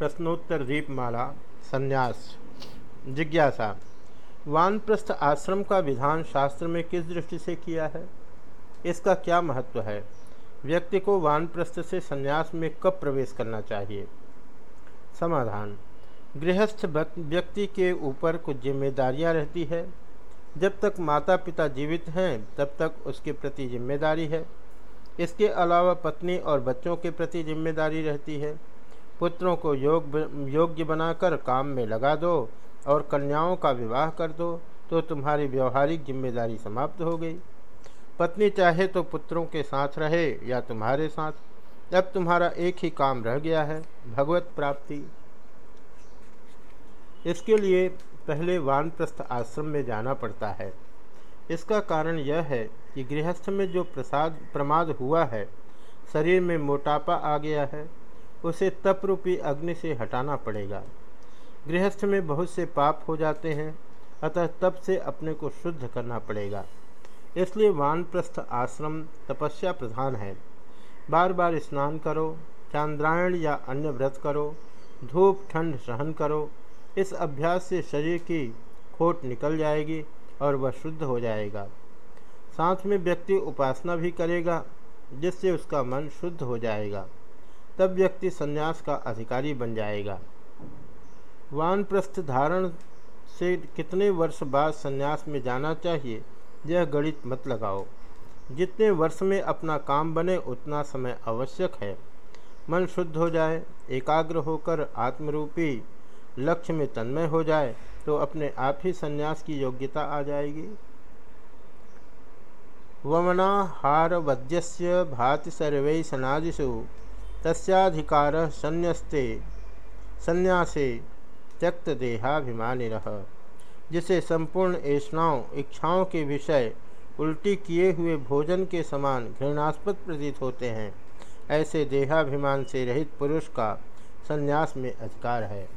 प्रश्नोत्तर दीपमाला, संन्यास। जिज्ञासा, वानप्रस्थ आश्रम का विधान शास्त्र में किस दृष्टि से किया है? इसका क्या महत्व है? व्यक्ति को वानप्रस्थ से संन्यास में कब प्रवेश करना चाहिए? समाधान, गृहस्थ व्यक्ति के ऊपर कुछ जिम्मेदारियाँ रहती है। जब तक माता पिता जीवित हैं, तब तक उसके प्रति ज़िम्मेदारी है। इसके अलावा पत्नी और बच्चों के प्रति ज़िम्मेदारी रहती है। पुत्रों को योग योग्य बनाकर काम में लगा दो और कन्याओं का विवाह कर दो तो तुम्हारी व्यवहारिक ज़िम्मेदारी समाप्त हो गई। पत्नी चाहे तो पुत्रों के साथ रहे या तुम्हारे साथ, अब तुम्हारा एक ही काम रह गया है, भगवत प्राप्ति। इसके लिए पहले वानप्रस्थ आश्रम में जाना पड़ता है। इसका कारण यह है कि गृहस्थ में जो प्रसाद, प्रमाद हुआ है, शरीर में मोटापा आ गया है। उसे तप रूपी अग्नि से हटाना पड़ेगा। गृहस्थ में बहुत से पाप हो जाते हैं, अतः तप से अपने को शुद्ध करना पड़ेगा। इसलिए वानप्रस्थ आश्रम तपस्या प्रधान है। बार बार स्नान करो, चांद्रायण या अन्य व्रत करो, धूप, ठंड सहन करो, इस अभ्यास से शरीर की खोट निकल जाएगी और वह शुद्ध हो जाएगा। साथ में व्यक्ति उपासना भी करेगा, जिससे उसका मन शुद्ध हो जाएगा। तब व्यक्ति संन्यास का अधिकारी बन जाएगा। वानप्रस्थ धारण से कितने वर्ष बाद संन्यास में जाना चाहिए, यह गणित मत लगाओ। जितने वर्ष में अपना काम बने, उतना समय आवश्यक है। मन शुद्ध हो जाए, एकाग्र होकर आत्मरूपी लक्ष्य में तन्मय हो जाए तो अपने आप ही संन्यास की योग्यता आ जाएगी। वमनाहारवद्यस्य भाति सर्वै सनादिषु। तस्याधिकार संन्यस्ते, संन्यासे त्यक्त देहाभिमान जिसे संपूर्ण ऐसाओं इच्छाओं के विषय उल्टी किए हुए भोजन के समान घृणास्पद प्रतीत होते हैं, ऐसे देहाभिमान से रहित पुरुष का संन्यास में अधिकार है।